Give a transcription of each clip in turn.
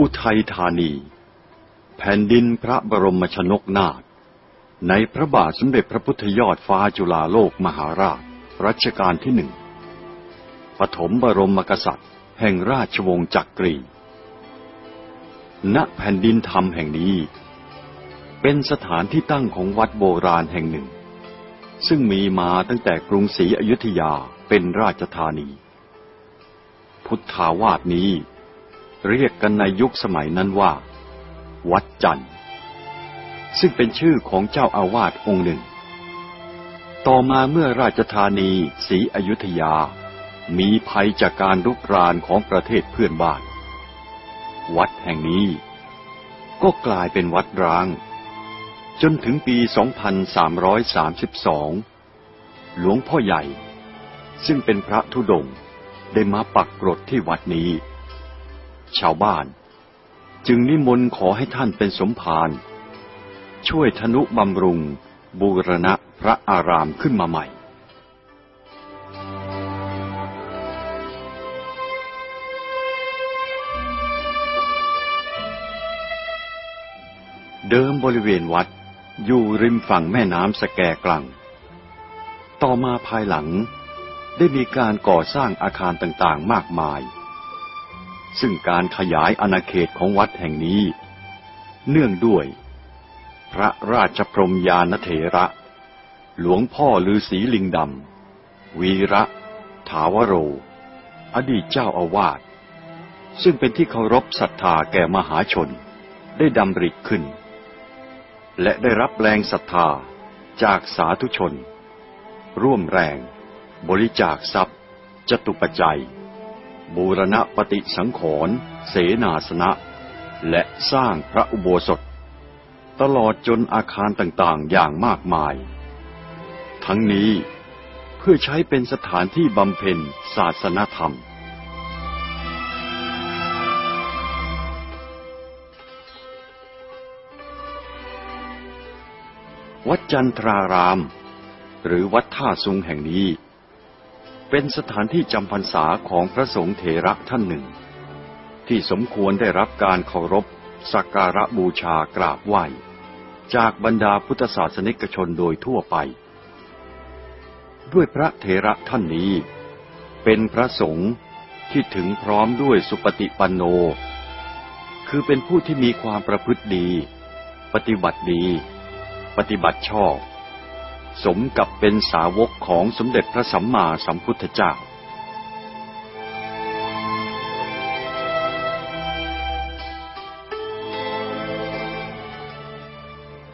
อุทัยธานี แผ่นดินพระบรมชนกนาถในพระบาทสมเด็จพระพุทธยอดฟ้าจุฬาโลกมหาราช รัชกาลที่หนึ่ง ปฐมบรมกษัตริย์ แห่งราชวงศ์จักรี ณ แผ่นดินธรรมแห่งนี้ เป็นสถานที่ตั้งของวัดโบราณแห่งหนึ่ง ซึ่งมีมาตั้งแต่กรุงศรีอยุธยาเป็นราชธานี พุทธาวาสนี้ เรียกกันในยุคสมัยนั้นว่า วัดจันทร์ ซึ่งเป็นชื่อของเจ้าอาวาสองค์หนึ่ง ต่อมาเมื่อราชธานีศรีอยุธยา มีภัยจากการรุกรานของประเทศเพื่อนบ้าน วัดแห่งนี้ ก็กลายเป็นวัดร้าง จนถึงปี 2332 หลวงพ่อใหญ่ ซึ่งเป็นพระธุดงค์ได้มาปักกรดที่วัดนี้ ชาวบ้าน จึงนิมนต์ขอให้ท่านเป็นสมภารช่วยธนุบำรุง บูรณะพระอารามขึ้นมาใหม่เดิมบริเวณวัดอยู่ริมฝั่งแม่น้ำสแกกลัง ต่อมาภายหลังได้มีการก่อสร้างอาคารต่างๆมากมาย ซึ่งการขยายอาณาเขตของวัดแห่งนี้ เนื่องด้วย พระราชพรมยานเถระ หลวงพ่อฤาษีลิงดำ วีระ ถาวโร อดีตเจ้าอาวาส ซึ่งเป็นที่เคารพศรัทธาแก่มหาชน ได้ดำริขึ้น และได้รับแรงศรัทธาจากสาธุชน ร่วมแรง บริจาคทรัพย์จตุปัจจัย บูรณะปฏิสังขรณ์เสนาสนะ และสร้างพระอุโบสถ ตลอดจนอาคารต่างๆอย่างมากมาย ทั้งนี้เพื่อใช้เป็นสถานที่บำเพ็ญศาสนธรรม วัดจันทราราม หรือวัดท่าซุงแห่งนี้ เป็นสถานที่จำพรรษาของพระสงฆ์เถระท่านหนึ่ง ที่สมควรได้รับการเคารพ สักการะบูชากราบไหว้ จากบรรดาพุทธศาสนิกชนโดยทั่วไป ด้วยพระเถระท่านนี้ เป็นพระสงฆ์ที่ถึงพร้อมด้วยสุปฏิปันโน คือเป็นผู้ที่มีความประพฤติดี ปฏิบัติดี ปฏิบัติชอบ สมกับเป็นสาวกของสมเด็จพระสัมมาสัมพุทธเจ้า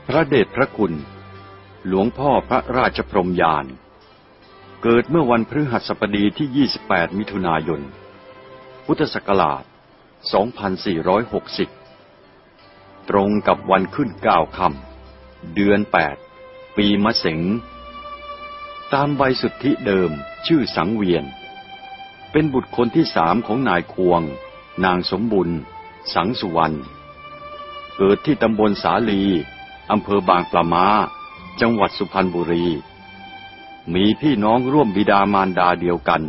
พระเดชพระคุณ หลวงพ่อพระราชพรมยาน เกิดเมื่อวันพฤหัสบดีที่ 28 มิถุนายน พุทธศักราช 2460 ตรงกับวันขึ้นเก้าค่ำเดือน 8 ปีมะเสงตามใบสุทธิเดิมชื่อสังเวียน เป็นบุตรคนที่สามของนายควง นางสมบุญ สังสุวรรณ เกิดที่ตำบลสาลีอำเภอบางปลามา จังหวัดสุพรรณบุรี มีพี่น้องร่วมบิดามารดาเดียวกัน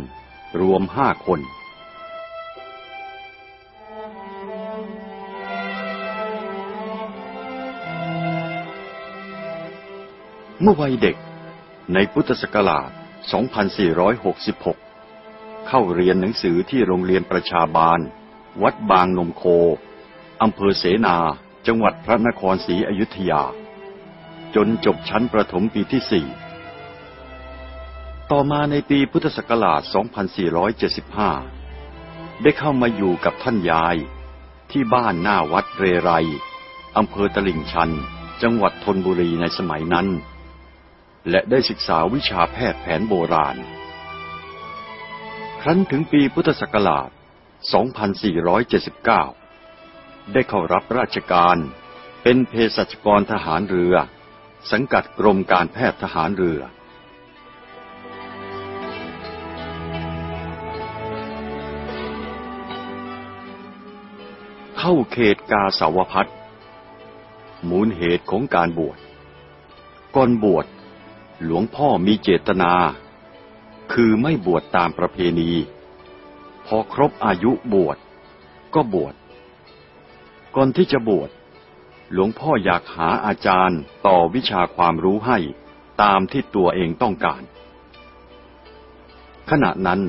รวมห้าคน เมื่อวัยเด็ก ในพุทธศักราช 2466 เข้าเรียนหนังสือที่โรงเรียนประชาบาล วัดบางนมโค อำเภอเสนา จังหวัดพระนครศรีอยุธยา จนจบชั้นประถมปีที่สี่ ต่อมาในปีพุทธศักราช 2475 ได้เข้ามาอยู่กับท่านยายที่บ้านหน้าวัดเรไร อำเภอตลิ่งชัน จังหวัดธนบุรีในสมัยนั้น และได้ศึกษาวิชาแพทย์แผนโบราณ ครั้นถึงปีพุทธศักราช 2479 ได้เข้ารับราชการเป็นเภสัชกรทหารเรือ สังกัดกรมการแพทย์ทหารเรือ เข้าเขตกาสาวพัฒมูลเหตุของการบวชก่อนบวช หลวงพ่อมีเจตนา คือไม่บวชตามประเพณี พอครบอายุบวชก็บวชก่อนที่จะบวชหลวงพ่ออยากหาอาจารย์ต่อวิชาความรู้ให้ตามที่ตัวเองต้องการ ขณะนั้น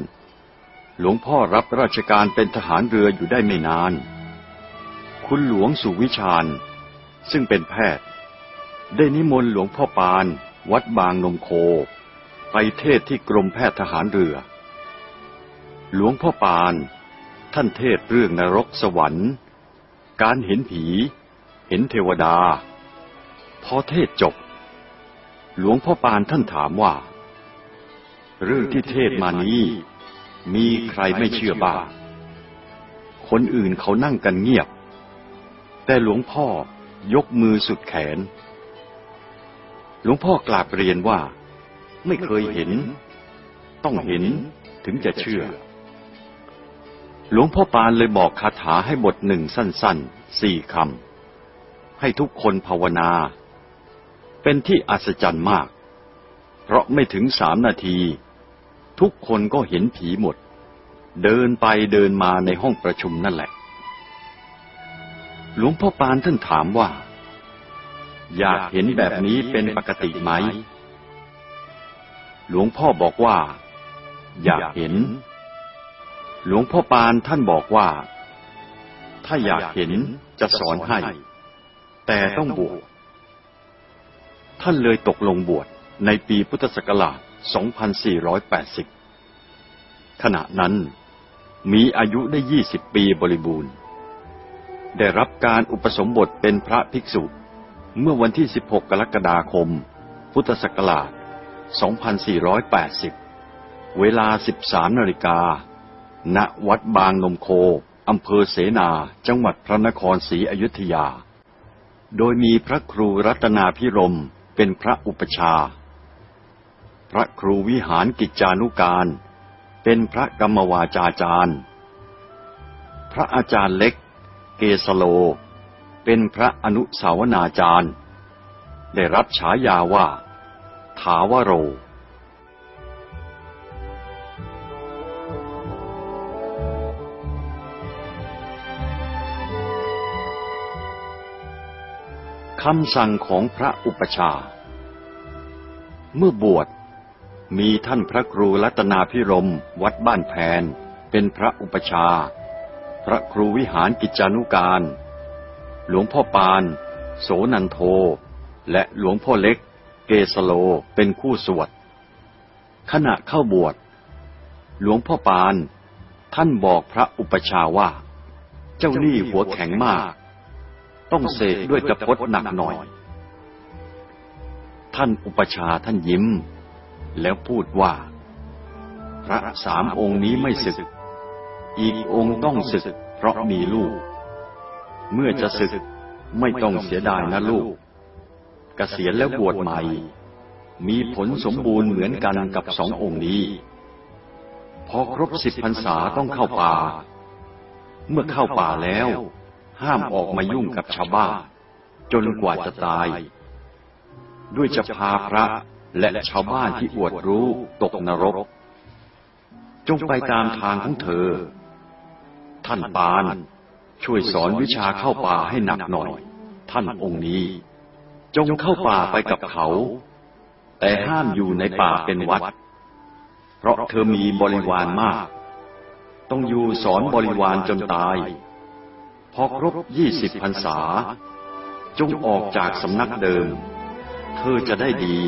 หลวงพ่อรับราชการเป็นทหารเรืออยู่ได้ไม่นาน คุณหลวงสุวิชาญ ซึ่งเป็นแพทย์ ได้นิมนต์หลวงพ่อปาน วัดบางนมโค ไปเทศที่กรมแพทย์ทหารเรือ หลวงพ่อปาน ท่านเทศเรื่องนรกสวรรค์ การเห็นผี เห็นเทวดา พอเทศจบ หลวงพ่อปานท่านถามว่า เรื่องที่เทศมานี้ มีใครไม่เชื่อบ้างคนอื่นเขานั่งกันเงียบ แต่หลวงพ่อยกมือสุดแขน หลวงพ่อกราบเรียนว่า ไม่เคยเห็น ต้องเห็นถึงจะเชื่อ หลวงพ่อปานเลยบอกคาถาให้บทหนึ่งสั้นๆสี่คำ ให้ทุกคนภาวนา เป็นที่อัศจรรย์มาก เพราะไม่ถึงสามนาที ทุกคนก็เห็นผีหมด เดินไปเดินมาในห้องประชุมนั่นแหละ หลวงพ่อปานท่านถามว่า อยากเห็นแบบนี้เป็นปกติไหม หลวงพ่อบอกว่า อยากเห็น หลวงพ่อปานท่านบอกว่า ถ้าอยากเห็นจะสอนให้ แต่ต้องบวช ท่านเลยตกลงบวชในปีพุทธศักราช 2480 ขณะนั้นมีอายุได้ 20 ปีบริบูรณ์ ได้รับการอุปสมบทเป็นพระภิกษุ เมื่อวันที่ 16 กรกฎาคม พุทธศักราช 2480 เวลา 13 นาฬิกา ณ วัดบางนมโค อำเภอเสนา จังหวัดพระนครศรีอยุธยา โดยมีพระครูรัตนาพิรมเป็นพระอุปชา พระครูวิหารกิจจานุการ เป็นพระกรรมวาจาจารย์ พระอาจารย์เล็ก เกสโล เป็นพระอนุสาวนาจารย์ ได้รับฉายาว่า ถาวโร คำสั่งของพระอุปชา เมื่อบวชมีท่านพระครูรัตนาพิรมวัดบ้านแพนเป็นพระอุปชา พระครูวิหารกิจจานุการ หลวงพ่อปาน โสนันโท และหลวงพ่อเล็ก เกสโลเป็นคู่สวด ขณะเข้าบวช หลวงพ่อปาน ท่านบอกพระอุปชาว่า เจ้านี่หัวแข็งมาก ต้องเสกด้วยตะพดหนักหน่อย ท่านอุปชาท่านยิ้ม แล้วพูดว่า พระสามองค์นี้ไม่ศึก อีกองค์ต้องศึกเพราะมีลูก เมื่อจะศึกไม่ต้องเสียดายนะลูกเกษียณแล้วบวชใหม่ มีผลสมบูรณ์เหมือนกันกับสององค์นี้ พอครบสิบพรรษาต้องเข้าป่า เมื่อเข้าป่าแล้ว ห้ามออกมายุ่งกับชาวบ้านจนกว่าจะตาย ด้วยจะพาพระและชาวบ้านที่อวดรู้ตกนรก จงไปตามทางของเธอ ท่านปาน ช่วยสอนวิชาเข้าป่าให้หนักหน่อย ท่านองค์นี้ จงเข้าป่าไปกับเขา แต่ห้ามอยู่ในป่าเป็นวัด เพราะเธอมีบริวารมาก ต้องอยู่สอนบริวารจนตาย พอครบยี่สิบพรรษา จงออกจากสำนักเดิม เธอจะได้ดี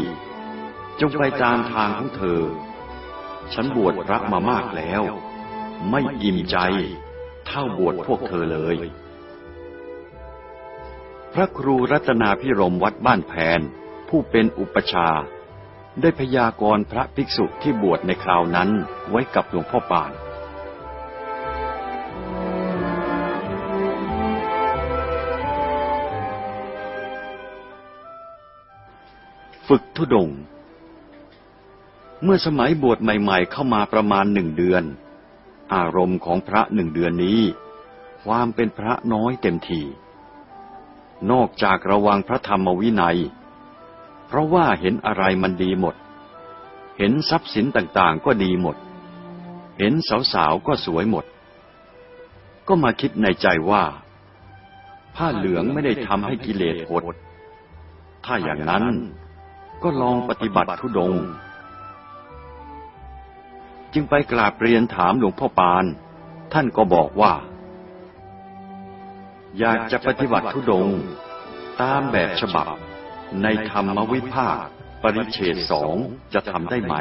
จงไปตามทางของเธอ ฉันบวชรักมามากแล้ว ไม่อิ่มใจ เท่าบวชพวกเธอเลย พระครูรัตนาพิรมวัดบ้านแพน ผู้เป็นอุปชา ได้พยากรณ์พระภิกษุที่บวชในคราวนั้นไว้กับหลวงพ่อปานฝึกทุดง เมื่อสมัยบวชใหม่ ๆ เข้ามาประมาณหนึ่งเดือน อารมณ์ของพระหนึ่งเดือนนี้ ความเป็นพระน้อยเต็มที นอกจากระวังพระธรรมวินัย เพราะว่าเห็นอะไรมันดีหมด เห็นทรัพย์สินต่างๆก็ดีหมด เห็นสาวๆก็สวยหมด ก็มาคิดในใจว่า ผ้าเหลืองไม่ได้ทำให้กิเลสหด ถ้าอย่างนั้นก็ลองปฏิบัติทุดง จึงไปกราบเรียนถามหลวงพ่อปาน ท่านก็บอกว่า อยากจะปฏิบัติทุดง ตามแบบฉบับ ในธรรมวิภาค ปริเฉดสองจะทำได้ไหม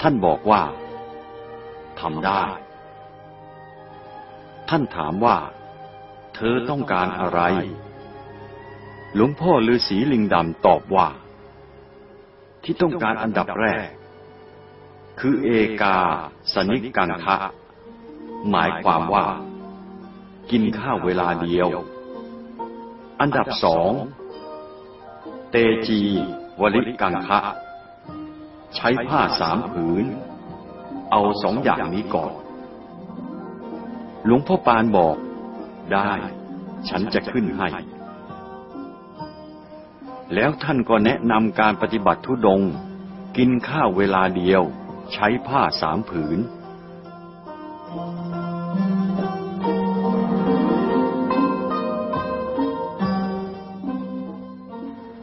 ท่านบอกว่าทำได้ ท่านถามว่า เธอต้องการอะไร หลวงพ่อฤาษีลิงดำตอบว่า ที่ต้องการอันดับแรก คือเอกา สนิกังคะ หมายความว่า กินข้าวเวลาเดียว อันดับสอง เตจี วลิกังคะ ใช้ผ้าสามผืน เอาสองอย่างนี้ก่อน หลวงพ่อปานบอก ได้ ฉันจะขึ้นให้ แล้วท่านก็แนะนำการปฏิบัติทุดง กินข้าวเวลาเดียว ใช้ผ้าสามผืน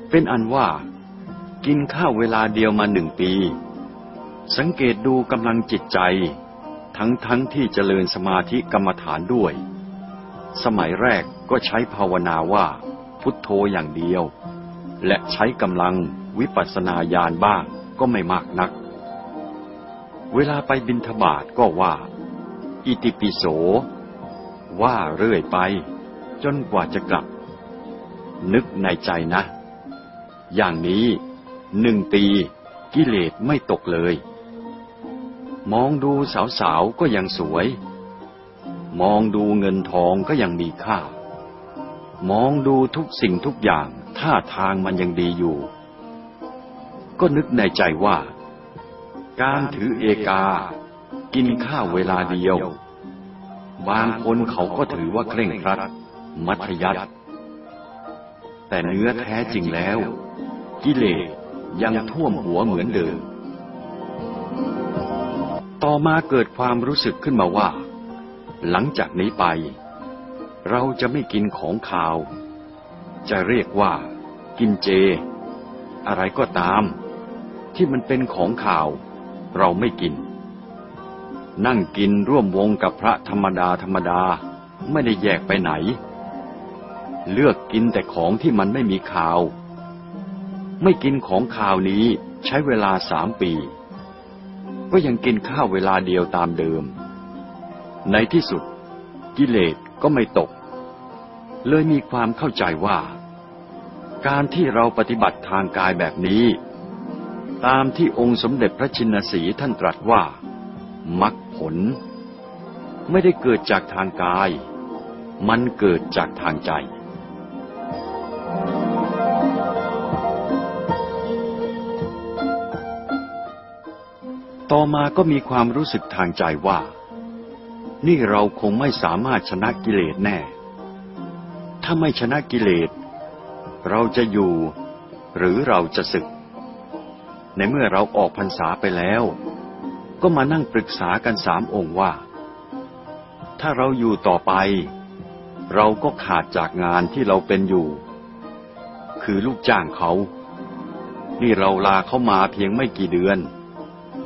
เป็นอันว่า กินข้าวเวลาเดียวมาหนึ่งปี สังเกตดูกำลังจิตใจ ทั้งทั้งที่เจริญสมาธิกรรมฐานด้วย สมัยแรกก็ใช้ภาวนาว่าพุทโธอย่างเดียว และใช้กำลังวิปัสสนาญาณบ้างก็ไม่มากนัก เวลาไปบินทบาทก็ว่า อิติปิโส ว่าเรื่อยไป จนกว่าจะกลับ นึกในใจนะ อย่างนี้หนึ่งปีกิเลสไม่ตกเลย มองดูสาวๆก็ยังสวย มองดูเงินทองก็ยังมีค่า มองดูทุกสิ่งทุกอย่างท่าทางมันยังดีอยู่ ก็นึกในใจว่า การถือเอกา กินข้าวเวลาเดียว บางคนเขาก็ถือว่าเคร่งครัด มัธยัติแต่เนื้อแท้จริงแล้ว กิเลสยังท่วมหัวเหมือนเดิม ต่อมาเกิดความรู้สึกขึ้นมาว่า หลังจากนี้ไป เราจะไม่กินของขาว จะเรียกว่า กินเจ อะไรก็ตาม ที่มันเป็นของข่าว เราไม่กิน นั่งกินร่วมวงกับพระธรรมดาธรรมดาไม่ได้แยกไปไหน เลือกกินแต่ของที่มันไม่มีข่าว ไม่กินของข่าวนี้ใช้เวลาสามปี ก็ยังกินข้าวเวลาเดียวตามเดิม ในที่สุดกิเลสก็ไม่ตก เลยมีความเข้าใจว่า การที่เราปฏิบัติทางกายแบบนี้ ตามที่องค์สมเด็จพระชินสีท่านตรัสว่ามักผล ไม่ได้เกิดจากทางกาย มันเกิดจากทางใจ ต่อมาก็มีความรู้สึกทางใจว่า นี่เราคงไม่สามารถชนะกิเลสแน่ ถ้าไม่ชนะกิเลส เราจะอยู่ หรือเราจะศึก ในเมื่อเราออกพรรษาไปแล้ว ก็มานั่งปรึกษากันสามองค์ว่า ถ้าเราอยู่ต่อไป เราก็ขาดจากงานที่เราเป็นอยู่ คือลูกจ้างเขา นี่เราลาเขามาเพียงไม่กี่เดือน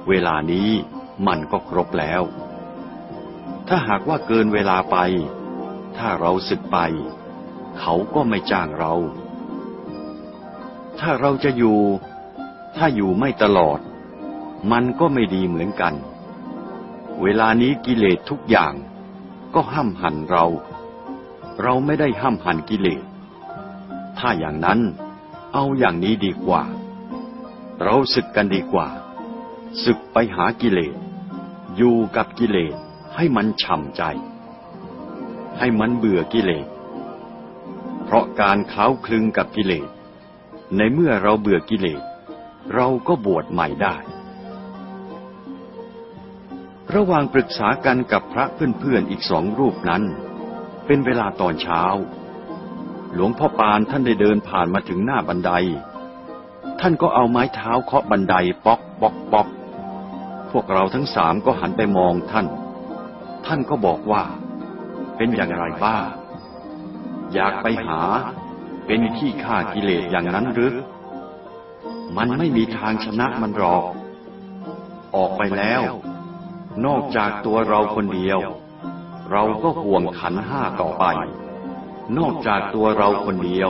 เวลานี้มันก็ครบแล้ว ถ้าหากว่าเกินเวลาไป ถ้าเราสึกไป เขาก็ไม่จ้างเรา ถ้าเราจะอยู่ ถ้าอยู่ไม่ตลอด มันก็ไม่ดีเหมือนกัน เวลานี้กิเลสทุกอย่าง ก็ห้ามหันเรา เราไม่ได้ห้ามหันกิเลส ถ้าอย่างนั้นเอาอย่างนี้ดีกว่า เราศึกกันดีกว่าศึกไปหากิเลส อยู่กับกิเลสให้มันฉ่ำใจ ให้มันเบื่อกิเลส เพราะการเคล้าคลึงกับกิเลส ในเมื่อเราเบื่อกิเลส เราก็บวชใหม่ได้ ระหว่างปรึกษากันกับพระเพื่อนๆอีกสองรูปนั้น เป็นเวลาตอนเช้า หลวงพ่อปานท่านได้เดินผ่านมาถึงหน้าบันได ท่านก็เอาไม้เท้าเคาะบันไดป๊อกป๊อกป๊อกพวกเราทั้งสามก็หันไปมองท่าน ท่านก็บอกว่า เป็นอย่างไรบ้างอยากไปหา เป็นที่ฆ่ากิเลสอย่างนั้นหรือ มันไม่มีทางชนะมันหรอก ออกไปแล้ว นอกจากตัวเราคนเดียว เราก็ห่วงขันห้าต่อไป นอกจากตัวเราคนเดียว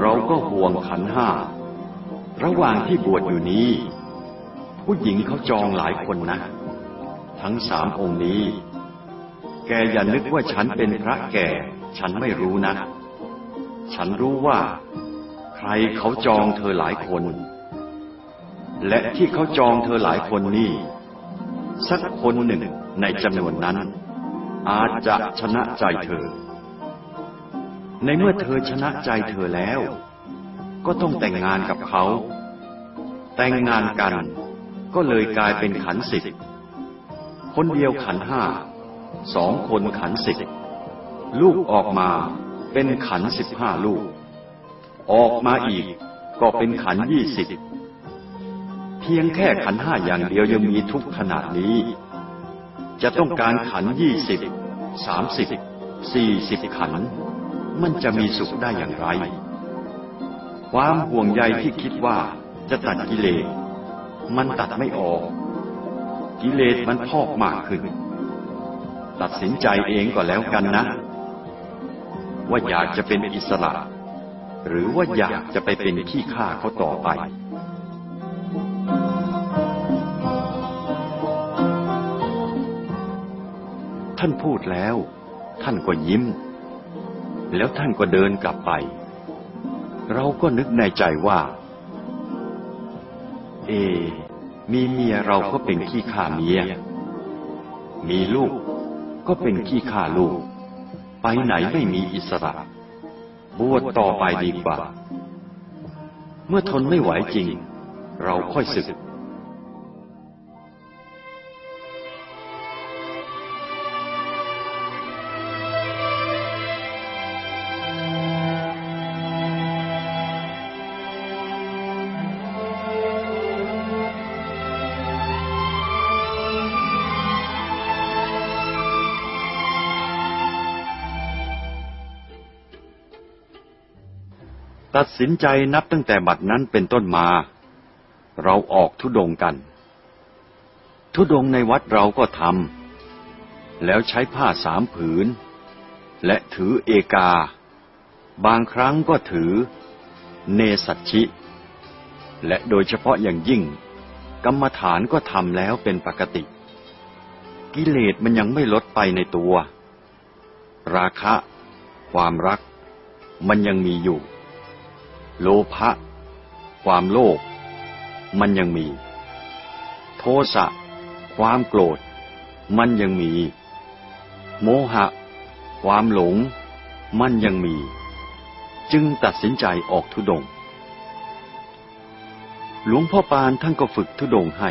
เราก็ห่วงขันห้า ระหว่างที่บวชอยู่นี้ ผู้หญิงเขาจองหลายคนนะ ทั้งสามองค์นี้ แกอย่านึกว่าฉันเป็นพระแก่ ฉันไม่รู้นะ ฉันรู้ว่า รเขาจองเธอหลายคน และที่เขาจองเธอหลายคนนี่ สักคนหนึ่งในจำนวนนั้น อาจจะชนะใจเธอ ในเมื่อเธอชนะใจเธอแล้ว ก็ต้องแต่งงานกับเขา แต่งงานกันก็เลยกลายเป็นขันสิบคนเดียวขันห้า สองคนขันสิบลูกออกมาเป็นขันสิบห้าลูก ออกมาอีกก็เป็นขันยี่สิบเพียงแค่ขันห้าอย่างเดียวยังมีทุกขนาดนี้ จะต้องการขันยี่สิบสามสิบสี่สิบขัน มันจะมีสุขได้อย่างไร ความห่วงใยที่คิดว่าจะตัดกิเลสมันตัดไม่ออก กิเลสมันพอกมากขึ้น ตัดสินใจเองก็แล้วกันนะ ว่าอยากจะเป็นอิสระ หรือว่าอยากจะไปเป็นขี้ข้าเขาต่อไป ท่านพูดแล้ว ท่านก็ยิ้ม แล้วท่านก็เดินกลับไป เราก็นึกในใจว่า เอ มีเมียเราก็เป็นขี้ข้าเมีย มีลูกก็เป็นขี้ข้าลูก ไปไหนไม่มีอิสระ บวชต่อไปดีกว่า เมื่อทนไม่ไหวจริง เราค่อยสึก สินใจนับตั้งแต่บัดนั้นเป็นต้นมา เราออกทุดงกัน ทุดงในวัดเราก็ทำแล้วใช้ผ้าสามผืน และถือเอกา บางครั้งก็ถือ เนสัชชิ และโดยเฉพาะอย่างยิ่ง กรรมฐานก็ทำแล้วเป็นปกติ กิเลสมันยังไม่ลดไปในตัว ราคะ ความรัก มันยังมีอยู่ โลภะความโลภมันยังมี โทสะความโกรธ มันยังมี โมหะ ความหลง มันยังมี จึงตัดสินใจออกทุดง หลวงพ่อปานท่านก็ฝึกทุดงให้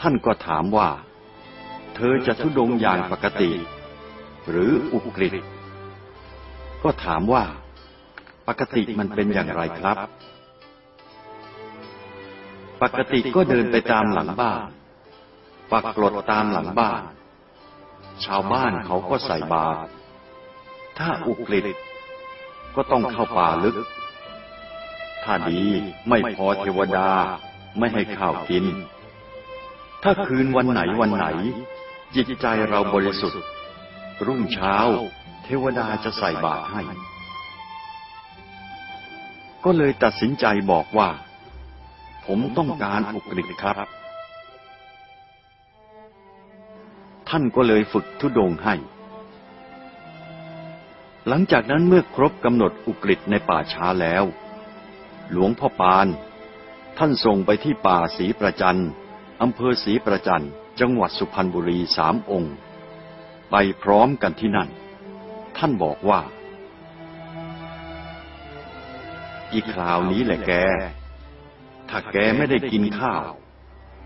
ท่านก็ถามว่า เธอจะทุดงอย่างปกติ หรืออุกฤษก็ถามว่า ปกติมันเป็นอย่างไรครับ ปกติก็เดินไปตามหลังบ้าน ปักกรดตามหลังบ้าน ชาวบ้านเขาก็ใส่บาตร ถ้าอุกฤษก็ต้องเข้าป่าลึก ถ้าดีไม่พอเทวดาไม่ให้ข้าวกิน ถ้าคืนวันไหนวันไหน จิตใจเราบริสุทธิ์ รุ่งเช้า เทวดาจะใส่บาตรให้ ก็เลยตัดสินใจบอกว่า ผมต้องการอุกฤษครับ ท่านก็เลยฝึกทุดงให้ หลังจากนั้นเมื่อครบกำหนดอุกฤษในป่าช้าแล้ว หลวงพ่อปาน ท่านส่งไปที่ป่าศรีประจันอำเภอศรีประจันจังหวัดสุพรรณบุรีสามองค์ ไปพร้อมกันที่นั่น ท่านบอกว่า อีคราวนี้แหละแก ถ้าแกไม่ได้กินข้าว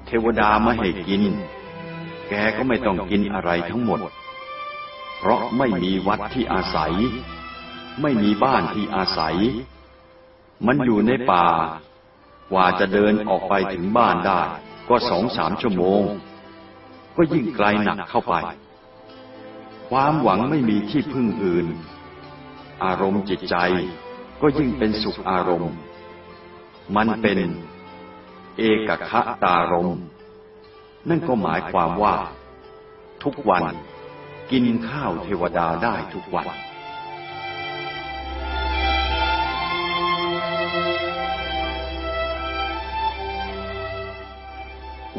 เทวดาไม่ให้กิน แกก็ไม่ต้องกินอะไรทั้งหมด เพราะไม่มีวัดที่อาศัย ไม่มีบ้านที่อาศัย มันอยู่ในป่า กว่าจะเดินออกไปถึงบ้านได้ ก็สองสามชั่วโมง ก็ยิ่งไกลหนักเข้าไป ความหวังไม่มีที่พึ่งอื่น อารมณ์จิตใจ ก็ยิ่งเป็นสุขอารมณ์ มันเป็นเอกคตารมณ์นั่นก็หมายความว่า ทุกวันกินข้าวเทวดาได้ทุกวัน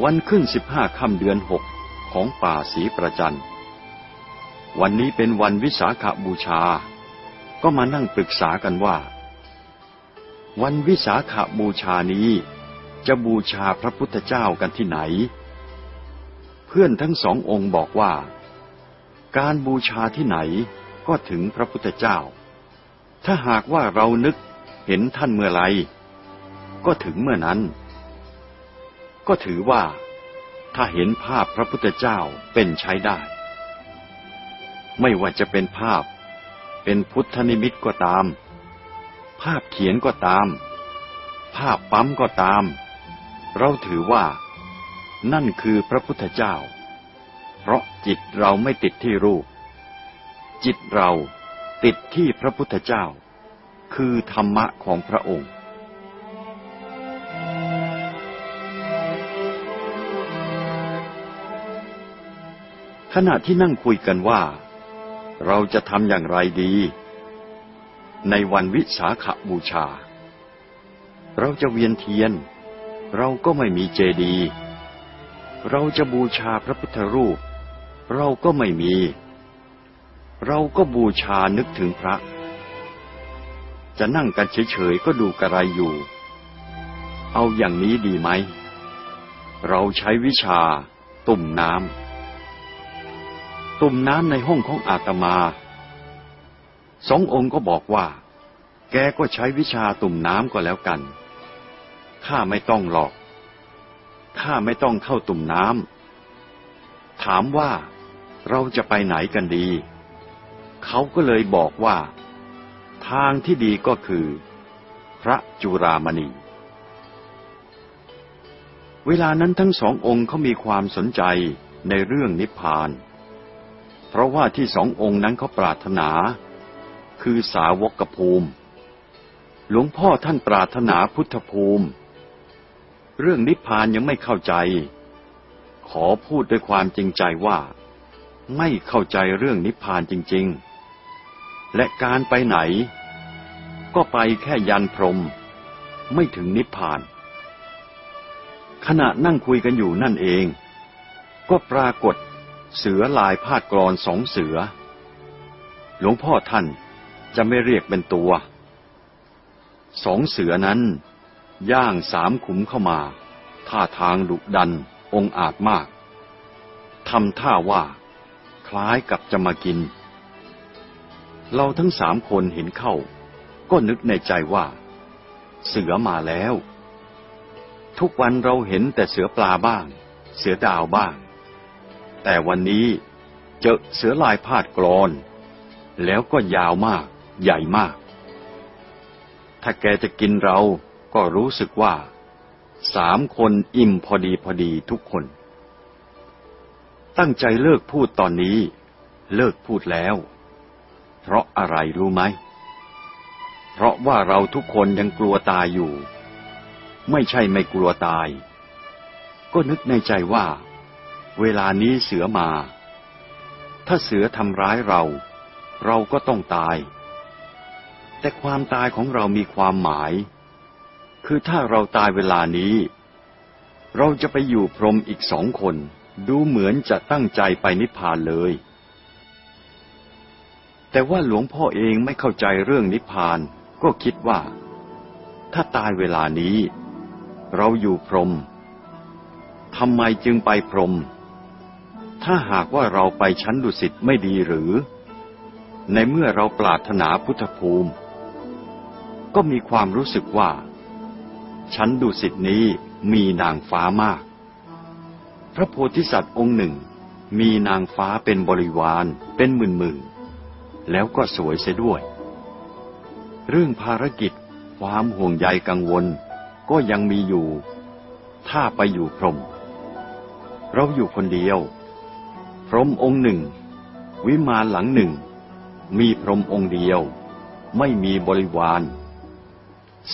วันขึ้นสิบห้าค่ำเดือนหกของป่าสีประจัน วันนี้เป็นวันวิสาขบูชา ก็มานั่งปรึกษากันว่า วันวิสาขบูชานี้ จะบูชาพระพุทธเจ้ากันที่ไหน เพื่อนทั้งสององค์บอกว่า การบูชาที่ไหนก็ถึงพระพุทธเจ้า ถ้าหากว่าเรานึกเห็นท่านเมื่อไรก็ถึงเมื่อนั้น ก็ถือว่าถ้าเห็นภาพพระพุทธเจ้าเป็นใช้ได้ ไม่ว่าจะเป็นภาพ เป็นพุทธนิมิตก็ตาม ภาพเขียนก็ตาม ภาพปั๊มก็ตาม เราถือว่า นั่นคือพระพุทธเจ้า เพราะจิตเราไม่ติดที่รูป จิตเราติดที่พระพุทธเจ้า คือธรรมะของพระองค์ขณะที่นั่งคุยกันว่า เราจะทำอย่างไรดี ในวันวิสาขบูชา เราจะเวียนเทียน เราก็ไม่มีเจดีย์เราจะบูชาพระพุทธรูป เราก็ไม่มี เราก็บูชานึกถึงพระ จะนั่งกันเฉยๆก็ดูกระไรอยู่ เอาอย่างนี้ดีไหม เราใช้วิชาตุ่มน้ำ ตุ่มน้ำในห้องของอาตมา สององค์ก็บอกว่า แกก็ใช้วิชาตุ่มน้ำก็แล้วกัน ข้าไม่ต้องหรอก ข้าไม่ต้องเข้าตุ่มน้ำ ถามว่าเราจะไปไหนกันดี เขาก็เลยบอกว่า ทางที่ดีก็คือ พระจุรามณี เวลานั้นทั้งสององค์เขามีความสนใจในเรื่องนิพพาน เพราะว่าที่สององค์นั้นเขาปรารถนา คือสาวกภูมิ หลวงพ่อท่านปรารถนาพุทธภูมิ เรื่องนิพพานยังไม่เข้าใจ ขอพูดด้วยความจริงใจว่า ไม่เข้าใจเรื่องนิพพานจริง ๆ และการไปไหน ก็ไปแค่ยันพรม ไม่ถึงนิพพาน ขณะนั่งคุยกันอยู่นั่นเอง ก็ปรากฏ เสือลายพาดกรอนสองเสือ หลวงพ่อท่านจะไม่เรียกเป็นตัว สองเสือนั้น ย่างสามขุมเข้ามา ท่าทางดุดันองอาจมากทำท่าว่า คล้ายกับจะมากิน เราทั้งสามคนเห็นเข้า ก็นึกในใจว่า เสือมาแล้ว ทุกวันเราเห็นแต่เสือปลาบ้าง เสือดาวบ้าง แต่วันนี้เจอเสือลายพาดกรอน แล้วก็ยาวมาก ใหญ่มาก ถ้าแกจะกินเราก็รู้สึกว่า สามคนอิ่มพอดีพอดีทุกคน ตั้งใจเลิกพูดตอนนี้ เลิกพูดแล้ว เพราะอะไรรู้ไหม เพราะว่าเราทุกคนยังกลัวตายอยู่ ไม่ใช่ไม่กลัวตาย ก็นึกในใจว่า เวลานี้เสือมา ถ้าเสือทำร้ายเรา เราก็ต้องตาย แต่ความตายของเรามีความหมาย คือถ้าเราตายเวลานี้ เราจะไปอยู่พรหมอีกสองคน ดูเหมือนจะตั้งใจไปนิพพานเลย แต่ว่าหลวงพ่อเองไม่เข้าใจเรื่องนิพพาน ก็คิดว่า ถ้าตายเวลานี้ เราอยู่พรหมทำไมจึงไปพรหม ถ้าหากว่าเราไปชั้นดุสิตไม่ดีหรือ ในเมื่อเราปรารถนาพุทธภูมิ ก็มีความรู้สึกว่า ชั้นดุสิตนี้มีนางฟ้ามาก พระโพธิสัตว์องค์หนึ่ง มีนางฟ้าเป็นบริวารเป็นหมื่นๆแล้วก็สวยเสียด้วย เรื่องภารกิจความห่วงใยกังวลก็ยังมีอยู่ ถ้าไปอยู่พรหมเราอยู่คนเดียว พรหมองค์หนึ่ง วิมานหลังหนึ่ง มีพรหมองค์เดียว ไม่มีบริวาร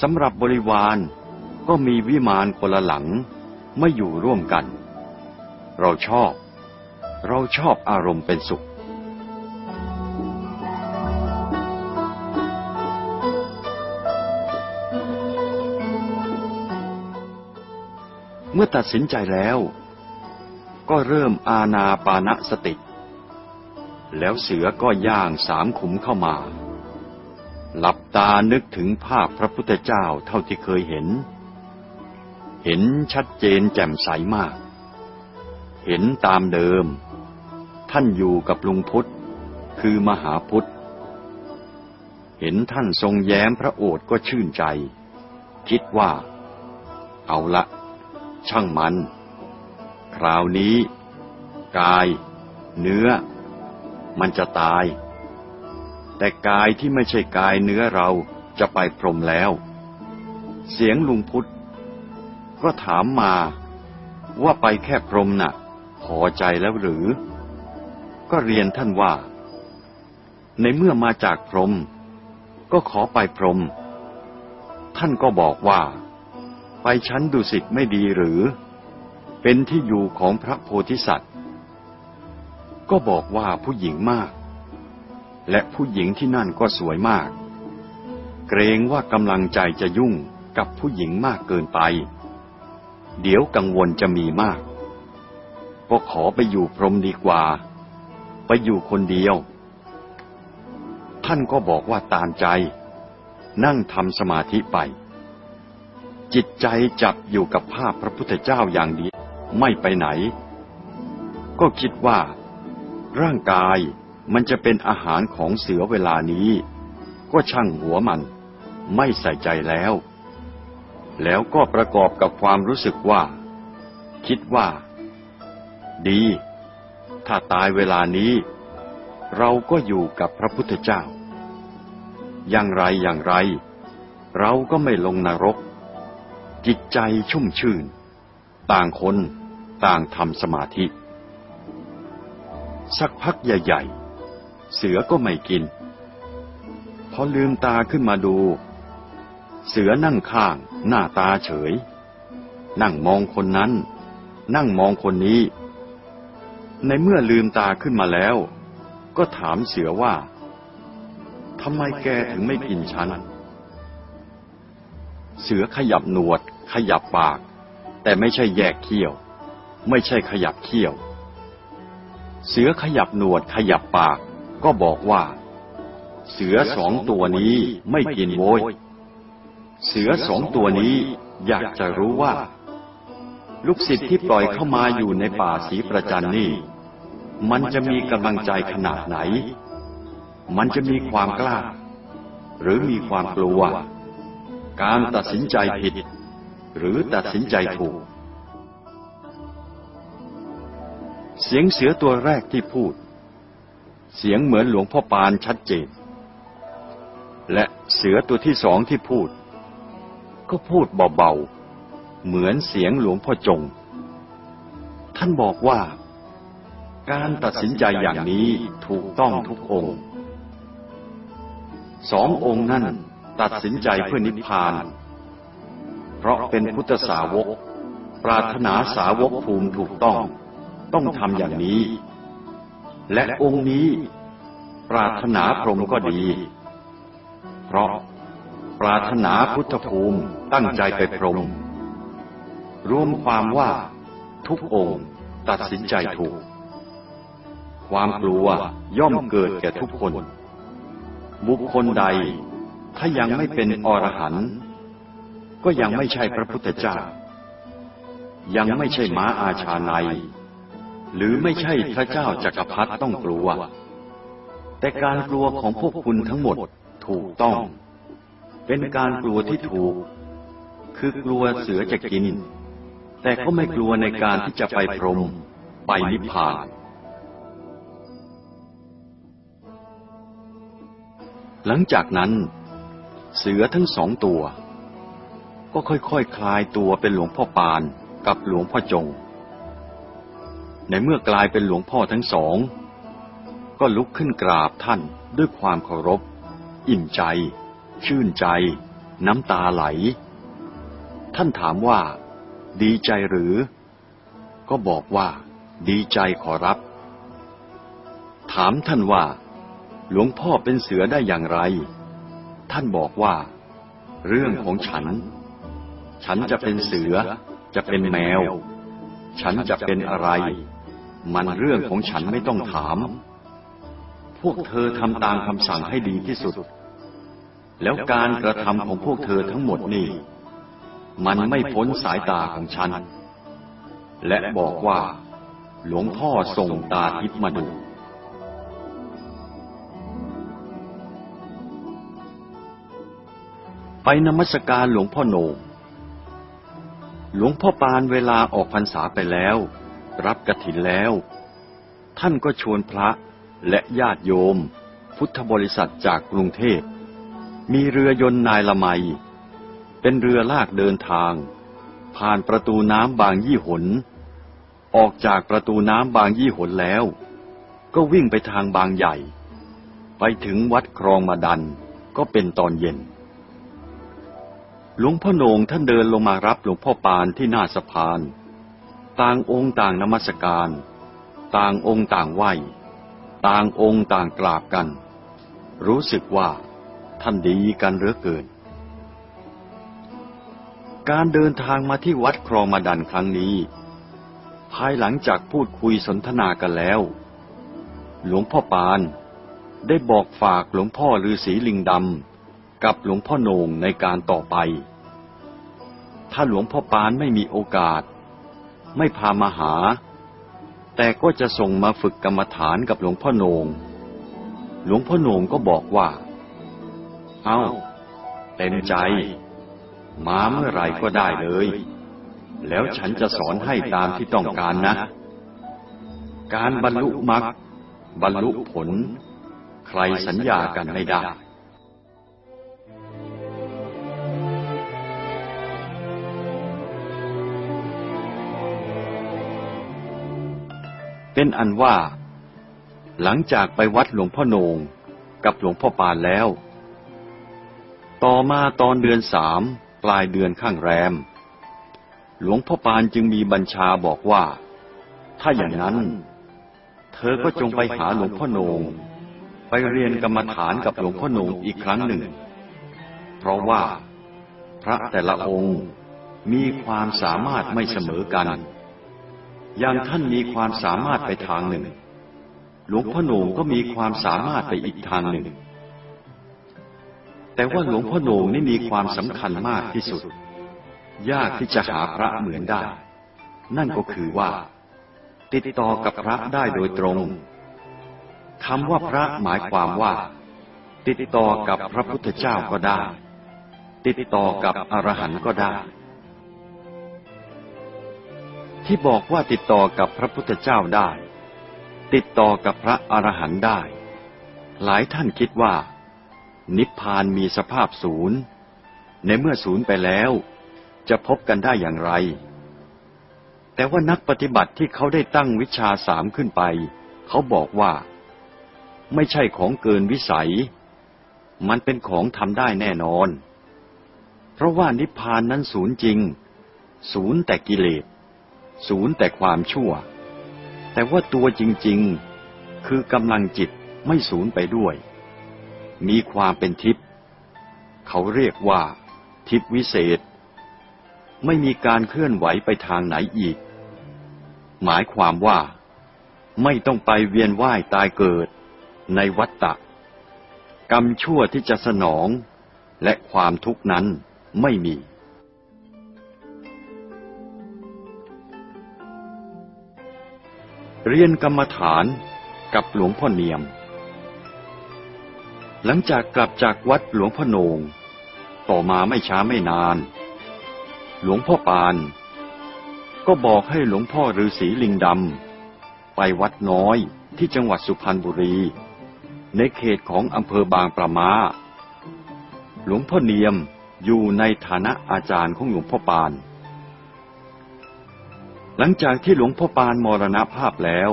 สำหรับบริวารก็มีวิมานคนละหลังไม่อยู่ร่วมกัน เราชอบ เราชอบอารมณ์เป็นสุข เมื่อตัดสินใจแล้ว ก็เริ่มอาณาปานสติ แล้วเสือก็ย่างสามขุมเข้ามา หลับตานึกถึงภาพพระพุทธเจ้าเท่าที่เคยเห็น เห็นชัดเจนแจ่มใสมาก เห็นตามเดิม ท่านอยู่กับลุงพุทธ คือมหาพุทธ เห็นท่านทรงแย้มพระโอษฐ์ก็ชื่นใจ คิดว่า เอาละ ช่างมัน คราวนี้ กาย เนื้อ มันจะตาย แต่กายที่ไม่ใช่กายเนื้อเราจะไปพรมแล้ว เสียงลุงพุทธ ก็ถามมา ว่าไปแค่พรมนะ่ะ พอใจแล้วหรือ ก็เรียนท่านว่า ในเมื่อมาจากพรม ก็ขอไปพรม ท่านก็บอกว่า ไปชั้นดุสิตไม่ดีหรือ เป็นที่อยู่ของพระโพธิสัตว์ ก็บอกว่าผู้หญิงมาก และผู้หญิงที่นั่นก็สวยมาก เกรงว่ากำลังใจจะยุ่งกับผู้หญิงมากเกินไป เดี๋ยวกังวลจะมีมาก ก็ขอไปอยู่พรมดีกว่า ไปอยู่คนเดียว ท่านก็บอกว่าตามใจ นั่งทำสมาธิไปจิตใจจับอยู่กับภาพพระพุทธเจ้าอย่างเดียว ไม่ไปไหน ก็คิดว่า ร่างกายมันจะเป็นอาหารของเสือเวลานี้ ก็ช่างหัวมัน ไม่ใส่ใจแล้ว แล้วก็ประกอบกับความรู้สึกว่า คิดว่า ดี ถ้าตายเวลานี้ เราก็อยู่กับพระพุทธเจ้า อย่างไรอย่างไร เราก็ไม่ลงนรกจิตใจชุ่มชื่น ต่างคน ต่างทำสมาธิ สักพักใหญ่ๆ เสือก็ไม่กิน พอลืมตาขึ้นมาดู เสือนั่งข้างหน้าตาเฉย นั่งมองคนนั้น นั่งมองคนนี้ ในเมื่อลืมตาขึ้นมาแล้ว ก็ถามเสือว่าทำไมแกถึงไม่กินฉัน เสือขยับหนวด ขยับปาก แต่ไม่ใช่แยกเขี้ยว ไม่ใช่ขยับเขี้ยว เสือขยับหนวดขยับปาก ก็บอกว่า เสือสองตัวนี้ไม่กินโวยเสือสองตัวนี้อยากจะรู้ว่า ลูกศิษย์ที่ปล่อยเข้ามาอยู่ในป่าสีประจันนี่ มันจะมีกำลังใจขนาดไหน มันจะมีความกล้า หรือมีความกลัว การตัดสินใจผิด หรือตัดสินใจถูก เสียงเสือตัวแรกที่พูด เสียงเหมือนหลวงพ่อปานชัดเจน และเสือตัวที่สองที่พูด ก็พูดเบาๆ เหมือนเสียงหลวงพ่อจง ท่านบอกว่า การตัดสินใจอย่างนี้ถูกต้องทุกองค์สององค์นั่นตัดสินใจเพื่อนิพพาน เพราะเป็นพุทธสาวก ปรารถนาสาวกภูมิถูกต้อง ต้องทำอย่างนี้ และองค์นี้ ปรารถนาพรหมก็ดี เพราะปรารถนาพุทธภูมิตั้งใจไปพรหมรวมความว่าทุกองค์ตัดสินใจถูก ความกลัวย่อมเกิดแก่ทุกคน บุคคลใดถ้ายังไม่เป็นอรหันต์ก็ยังไม่ใช่พระพุทธเจ้า ยังไม่ใช่ม้าอาชาใน หรือไม่ใช่พระเจ้าจักรพรรดิต้องกลัว แต่การกลัวของพวกคุณทั้งหมดถูกต้อง เป็นการกลัวที่ถูก คือกลัวเสือจะกิน แต่ก็ไม่กลัวในการที่จะไปพรม ไปนิพพาน หลังจากนั้น เสือทั้งสองตัว ก็ค่อยๆคคลายตัวเป็นหลวงพ่อปานกับหลวงพ่อจง ในเมื่อกลายเป็นหลวงพ่อทั้งสอง ก็ลุกขึ้นกราบท่านด้วยความเคารพ อิ่มใจ ชื่นใจ น้ำตาไหล ท่านถามว่า ดีใจหรือ ก็บอกว่า ดีใจขอรับ ถามท่านว่า หลวงพ่อเป็นเสือได้อย่างไร ท่านบอกว่า เรื่องของฉัน ฉันจะเป็นเสือ จะเป็นแมว ฉันจะเป็นอะไร มันเรื่องของฉันไม่ต้องถาม พวกเธอทำตามคำสั่งให้ดีที่สุด แล้วการกระทำของพวกเธอทั้งหมดนี่ มันไม่พ้นสายตาของฉัน และบอกว่า หลวงพ่อส่งตาทิพมาดูไปนมัสการหลวงพ่อโหนงหลวงพ่อปานเวลาออกพรรษาไปแล้ว รับกระถินแล้ว ท่านก็ชวนพระและญาติโยม พุทธบริษัทจากกรุงเทพ มีเรือยนต์นายละไม เป็นเรือลากเดินทาง ผ่านประตูน้ำบางยี่หน ออกจากประตูน้ำบางยี่หนแล้ว ก็วิ่งไปทางบางใหญ่ ไปถึงวัดครองมาดันก็เป็นตอนเย็นหลวงพ่อโหนงท่านเดินลงมารับหลวงพ่อปานที่หน้าสะพาน ต่างองค์ต่างนมัสการ ต่างองค์ต่างไหวต่างองค์ต่างกราบกัน รู้สึกว่าท่านดีกันเหลือเกิน การเดินทางมาที่วัดครองมาดันครั้งนี้ ภายหลังจากพูดคุยสนทนากันแล้ว หลวงพ่อปานได้บอกฝากหลวงพ่อฤาษีลิงดำกับหลวงพ่อโหนงในการต่อไป ถ้าหลวงพ่อปานไม่มีโอกาส ไม่พามาหา แต่ก็จะส่งมาฝึกกรรมฐานกับหลวงพ่อโหนง หลวงพ่อโหนงก็บอกว่า เอาเต็มใจ มาเมื่อไหร่ก็ได้เลย แล้วฉันจะสอนให้ตามที่ต้องการนะ การบรรลุมรรคบรรลุผล ใครสัญญากันไม่ได้ เป็นอันว่า หลังจากไปวัดหลวงพ่อโนงกับหลวงพ่อปานแล้ว ต่อมาตอนเดือนสามปลายเดือนข้างแรม หลวงพ่อปานจึงมีบัญชาบอกว่า ถ้าอย่างนั้น เธอก็จงไปหาหลวงพ่อโนง ไปเรียนกรรมฐานกับหลวงพ่อโนงอีกครั้งหนึ่ง เพราะว่าพระแต่ละองค์มีความสามารถไม่เสมอกัน อย่างท่านมีความสามารถไปทางหนึ่ง หลวงพ่อโหนงก็มีความสามารถไปอีกทางหนึ่ง แต่ว่าหลวงพ่อโหนงนี่มีความสำคัญมากที่สุด ยากที่จะหาพระเหมือนได้ นั่นก็คือว่า ติดต่อกับพระได้โดยตรงคำว่าพระหมายความว่า ติดต่อกับพระพุทธเจ้าก็ได้ ติดต่อกับอรหันต์ก็ได้ ที่บอกว่าติดต่อกับพระพุทธเจ้าได้ ติดต่อกับพระอรหันต์ได้ หลายท่านคิดว่า นิพพานมีสภาพศูนย์ ในเมื่อศูนย์ไปแล้ว จะพบกันได้อย่างไร แต่ว่านักปฏิบัติที่เขาได้ตั้งวิชาสามขึ้นไป เขาบอกว่า ไม่ใช่ของเกินวิสัย มันเป็นของทำได้แน่นอน เพราะว่านิพพานนั้นศูนย์จริง ศูนย์แต่กิเลส ศูนย์แต่ความชั่ว แต่ว่าตัวจริง ๆ คือกำลังจิตไม่ศูนย์ไปด้วย มีความเป็นทิพย์เขาเรียกว่า ทิพย์วิเศษ ไม่มีการเคลื่อนไหวไปทางไหนอีก หมายความว่า ไม่ต้องไปเวียนว่ายตายเกิด ในวัฏฏะกรรมชั่วที่จะสนอง และความทุกข์นั้นไม่มี เรียนกรรมฐานกับหลวงพ่อเนียม หลังจากกลับจากวัดหลวงพ่อโนง ต่อมาไม่ช้าไม่นาน หลวงพ่อปาน ก็บอกให้หลวงพ่อฤาษีลิงดำไปวัดน้อยที่จังหวัดสุพรรณบุรี ในเขตของอำเภอบางประมา หลวงพ่อเนียมอยู่ในฐานะอาจารย์ของหลวงพ่อปาน หลังจากที่หลวงพ่อปานมรณภาพแล้ว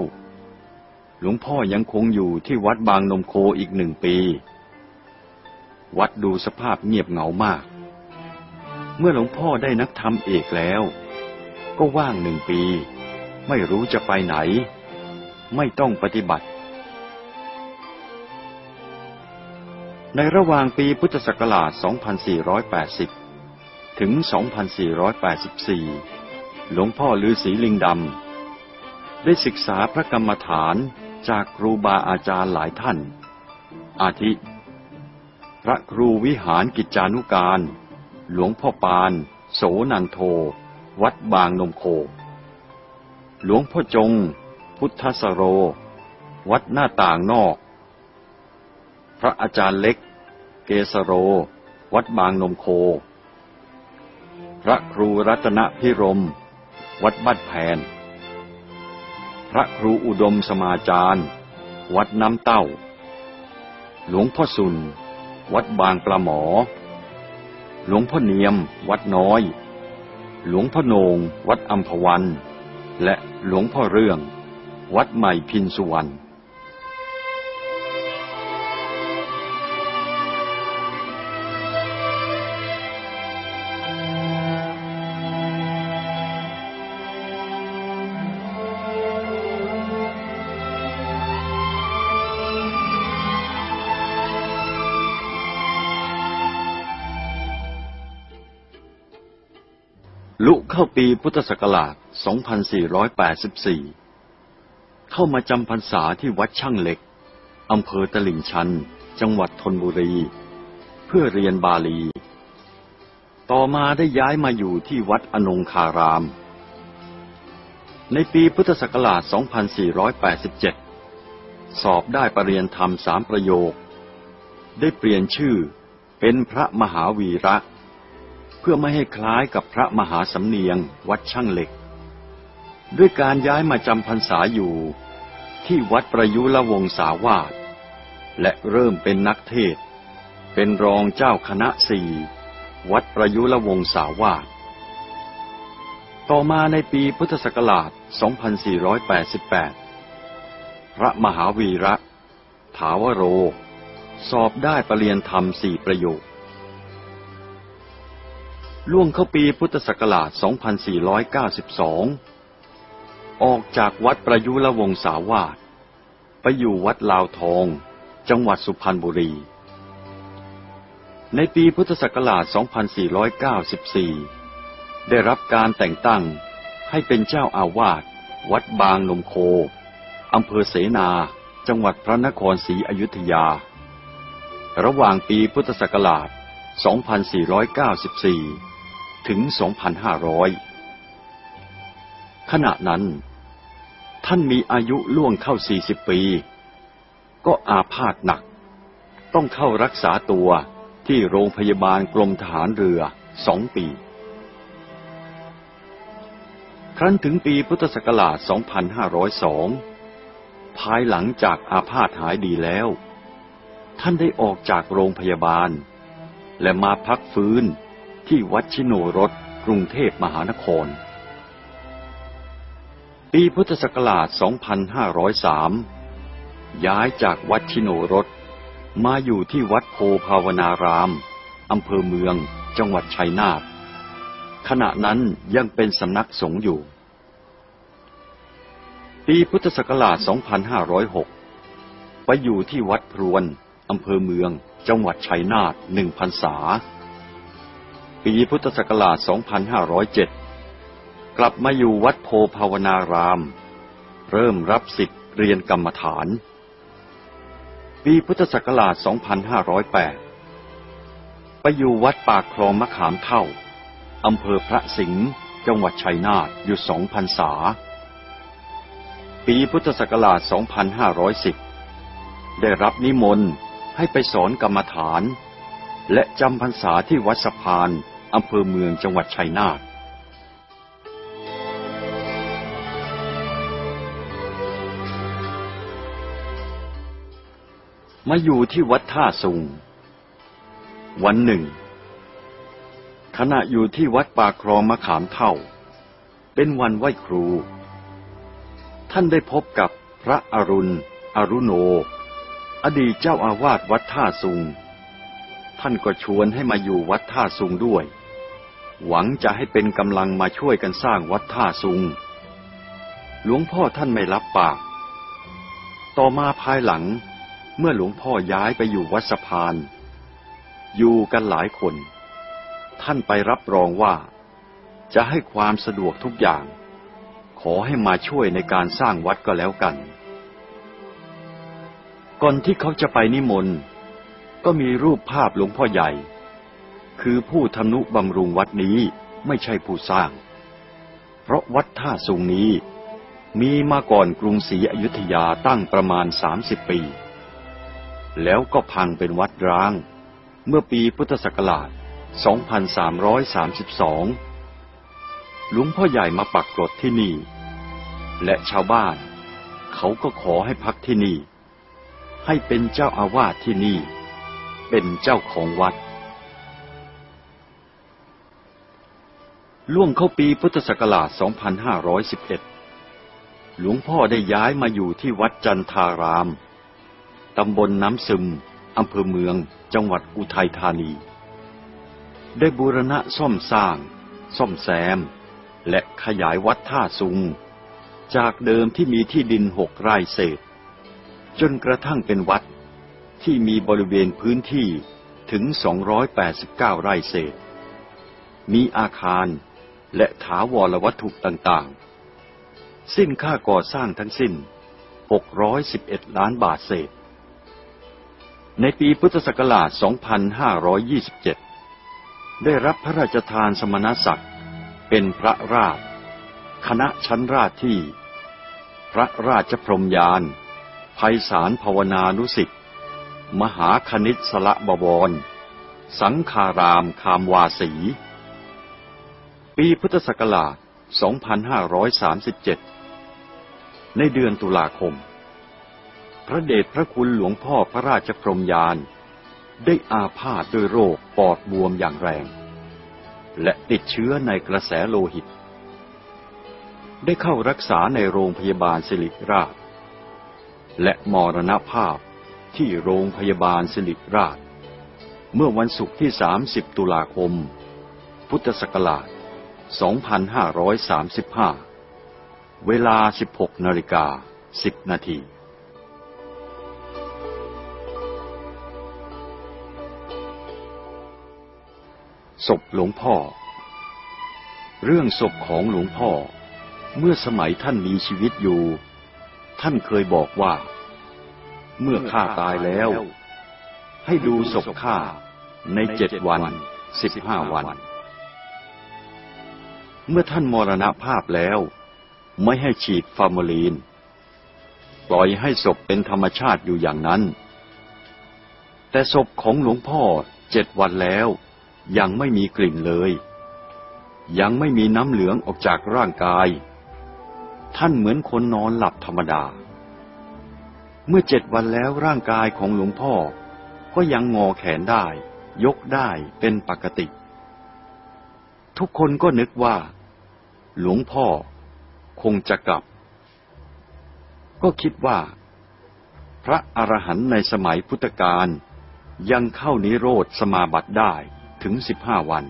หลวงพ่อยังคงอยู่ที่วัดบางนมโคอีกหนึ่งปี วัดดูสภาพเงียบเหงามาก เมื่อหลวงพ่อได้นักธรรมเอกแล้ว ก็ว่างหนึ่งปี ไม่รู้จะไปไหน ไม่ต้องปฏิบัติ ในระหว่างปีพุทธศักราช 2480 ถึง 2484 หลวงพ่อฤาษีลิงดำ ได้ศึกษาพระกรรมฐานจากครูบาอาจารย์หลายท่าน อาทิ พระครูวิหารกิจจานุการ หลวงพ่อปาน โสนันโท วัดบางนมโค หลวงพ่อจง พุทธสโร วัดหน้าต่างนอก พระอาจารย์เล็ก เกสโร วัดบางนมโค พระครูรัตนพิรม วัดบ้านแผนพระครูอุดมสมาจารย์ วัดน้ำเต้า หลวงพ่อสุน วัดบางปลาหมอ หลวงพ่อเนียม วัดน้อย หลวงพ่อโนง วัดอัมพวัน และหลวงพ่อเรื่อง วัดใหม่พินสุวรรณ เข้าปีพุทธศักราช 2484 เข้ามาจำพรรษาที่วัดช่างเหล็ก อำเภอตลิ่งชัน จังหวัดธนบุรี เพื่อเรียนบาลี ต่อมาได้ย้ายมาอยู่ที่วัดอนงคาราม ในปีพุทธศักราช 2487 สอบได้ปรริญญาธรรมสามประโยค ได้เปลี่ยนชื่อเป็นพระมหาวีระ เพื่อไม่ให้คล้ายกับพระมหาสำเนียงวัดช่างเหล็ก ด้วยการย้ายมาจำพรรษาอยู่ที่วัดประยุรวงศาวาสและเริ่มเป็นนักเทศ เป็นรองเจ้าคณะสี่วัดประยุรวงศาวาสต่อมาในปีพุทธศักราช 2488 พระมหาวีระ ถาวโร สอบได้ปรริญญาธรรมสี่ประโยค ล่วงเข้าปีพุทธศักราช 2492 ออกจากวัดประยุรวงศาวาสไปอยู่วัดลาวทอง จังหวัดสุพรรณบุรี ในปีพุทธศักราช 2494 ได้รับการแต่งตั้งให้เป็นเจ้าอาวาสวัดบางนมโค อำเภอเสนา จังหวัดพระนครศรีอยุธยา ระหว่างปีพุทธศักราช 2494 ถึง 2,500 ขณะนั้น ท่านมีอายุล่วงเข้า 40 ปี ก็อาพาธหนัก ต้องเข้ารักษาตัวที่โรงพยาบาลกรมทหารเรือสองปี ครั้นถึงปีพุทธศักราช 2502 ภายหลังจากอาพาธหายดีแล้ว ท่านได้ออกจากโรงพยาบาล และมาพักฟื้น ที่วัดชิโนรสกรุงเทพมหานคร ปีพุทธศักราช 2503 ย้ายจากวัดชิโนรสมาอยู่ที่วัดโพภาวนาราม อำเภอเมือง จังหวัดชัยนาท ขณะนั้นยังเป็นสำนักสงฆ์อยู่ ปีพุทธศักราช 2506 ไปอยู่ที่วัดพรวน อำเภอเมือง จังหวัดชัยนาทหนึ่งพรรษา ปีพุทธศักราช 2507 กลับมาอยู่วัดโพภาวนาราม เริ่มรับสิทธิ์เรียนกรรมฐาน ปีพุทธศักราช 2508 ไปอยู่วัดปากคลองมะขามเท่า อำเภอพระสิงห์ จังหวัดชัยนาทอยู่สองพรรษา ปีพุทธศักราช 2510 ได้รับนิมนต์ให้ไปสอนกรรมฐานและจำพรรษาที่วัดสะพาน อำเภอเมืองจังหวัดชัยนาทมาอยู่ที่วัดท่าสุง วันหนึ่ง ขณะอยู่ที่วัดป่าคลองมะขามเท่า เป็นวันไหว้ครู ท่านได้พบกับพระอรุณ อรุโน อดีตเจ้าอาวาสวัดท่าสุง ท่านก็ชวนให้มาอยู่วัดท่าสุงด้วย หวังจะให้เป็นกำลังมาช่วยกันสร้างวัดท่าสุง หลวงพ่อท่านไม่รับปาก ต่อมาภายหลัง เมื่อหลวงพ่อย้ายไปอยู่วัดสะพาน อยู่กันหลายคน ท่านไปรับรองว่า จะให้ความสะดวกทุกอย่าง ขอให้มาช่วยในการสร้างวัดก็แล้วกัน ก่อนที่เขาจะไปนิมนต์ก็มีรูปภาพหลวงพ่อใหญ่ คือผู้ทำนุบำรุงวัดนี้ไม่ใช่ผู้สร้าง เพราะวัดท่าสูงนี้มีมาก่อนกรุงศรีอยุธยาตั้งประมาณสามสิบปี แล้วก็พังเป็นวัดร้าง เมื่อปีพุทธศักราช 2332 หลวงพ่อใหญ่มาปักกรดที่นี่ และชาวบ้าน เขาก็ขอให้พักที่นี่ ให้เป็นเจ้าอาวาสที่นี่ เป็นเจ้าของวัด ล่วงเข้าปีพุทธศักราช 2511 หลวงพ่อได้ย้ายมาอยู่ที่วัดจันทาราม ตำบลน้ำซึม อำเภอเมือง จังหวัดอุทัยธานี ได้บูรณะซ่อมสร้าง ซ่อมแซม และขยายวัดท่าสุง จากเดิมที่มีที่ดินหกไร่เศษ จนกระทั่งเป็นวัดที่มีบริเวณพื้นที่ถึง 289 ไร่เศษ มีอาคาร และถาวรวัตถุต่างๆ สิ้นค่าก่อสร้างทั้งสิ้น 611 ล้านบาทเศษ ในปีพุทธศักราช 2527 ได้รับพระราชทานสมณศักดิ์ เป็นพระราช คณะชั้นราชที่ พระราชพรมยานภัยสารภาวนานุสิทธิมหาคณิตสละบวร สังคารามคามวาสี ปีพุทธศักราช 2537 ในเดือนตุลาคม พระเดชพระคุณหลวงพ่อพระราชพรมยาน ได้อาพาธด้วยโรคปอดบวมอย่างแรง และติดเชื้อในกระแสโลหิต ได้เข้ารักษาในโรงพยาบาลสิริราช และมรณภาพที่โรงพยาบาลสิริราช เมื่อวันศุกร์ที่ 30 ตุลาคม พุทธศักราช 2535 เวลา 16นาฬิกา 10 นาทีศพหลวงพ่อ เรื่องศพของหลวงพ่อ เมื่อสมัยท่านมีชีวิตอยู่ ท่านเคยบอกว่า เมื่อข้าตายแล้ว ให้ดูศพข้าในเจ็ดวันสิบห้าวัน เมื่อท่านมรณภาพแล้ว ไม่ให้ฉีดฟาร์มลีน ปล่อยให้ศพเป็นธรรมชาติอยู่อย่างนั้น แต่ศพของหลวงพ่อเจ็ดวันแล้ว ยังไม่มีกลิ่นเลย ยังไม่มีน้ำเหลืองออกจากร่างกาย ท่านเหมือนคนนอนหลับธรรมดา เมื่อเจ็ดวันแล้วร่างกายของหลวงพ่อก็ยังงอแขนได้ ยกได้เป็นปกติ ทุกคนก็นึกว่า หลวงพ่อคงจะกลับ ก็คิดว่า พระอรหันต์ในสมัยพุทธกาลยังเข้านิโรธสมาบัติได้ถึงสิบห้าวัน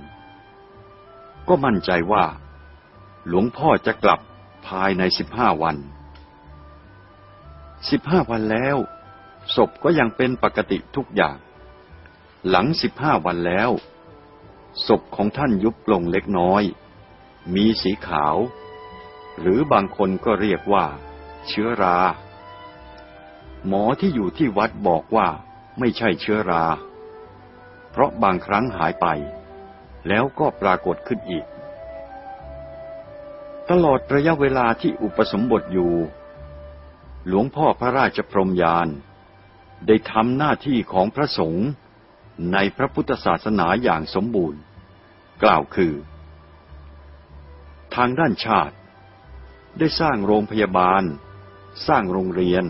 ก็มั่นใจว่า หลวงพ่อจะกลับภายในสิบห้าวันสิบห้าวันแล้ว ศพก็ยังเป็นปกติทุกอย่าง หลังสิบห้าวันแล้ว ศพของท่านยุบลงเล็กน้อย มีสีขาว หรือบางคนก็เรียกว่า เชื้อรา หมอที่อยู่ที่วัดบอกว่าไม่ใช่เชื้อรา เพราะบางครั้งหายไป แล้วก็ปรากฏขึ้นอีก ตลอดระยะเวลาที่อุปสมบทอยู่ หลวงพ่อพระราชพรมยาน ได้ทำหน้าที่ของพระสงฆ์ ในพระพุทธศาสนาอย่างสมบูรณ์ กล่าวคือ ทางด้านชาติ ได้สร้างโรงพยาบาล สร้างโรงเรียน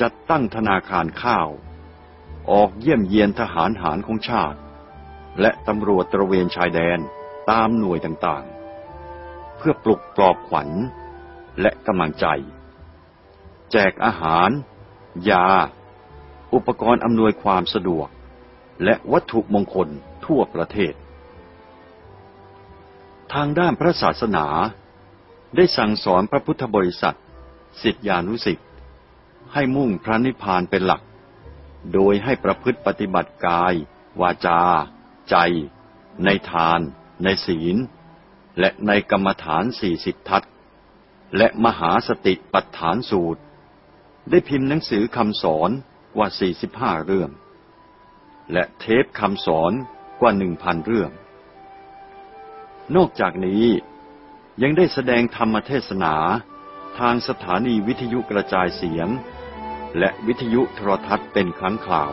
จัดตั้งธนาคารข้าว ออกเยี่ยมเยียนทหารหารของชาติ และตำรวจตระเวนชายแดนตามหน่วยต่างๆ เพื่อปลุกปลอบขวัญและกำลังใจ แจกอาหาร ยา อุปกรณ์อำนวยความสะดวก และวัตถุมงคลทั่วประเทศ ทางด้านพระศาสนา ได้สั่งสอนพระพุทธบริษัทสิทธิานุสิทธิ์ให้มุ่งพระนิพพานเป็นหลัก โดยให้ประพฤติปฏิบัติกาย วาจา ใจ ในทาน ในศีล และในกรรมฐานสี่สิบทัศและมหาสติปัฏฐานสูตร ได้พิมพ์หนังสือคำสอนกว่าสี่สิบห้าเรื่อง และเทปคำสอนกว่าหนึ่งพันเรื่อง นอกจากนี้ยังได้แสดงธรรมเทศนาทางสถานีวิทยุกระจายเสียง และวิทยุโทรทัศน์เป็นครั้งคราว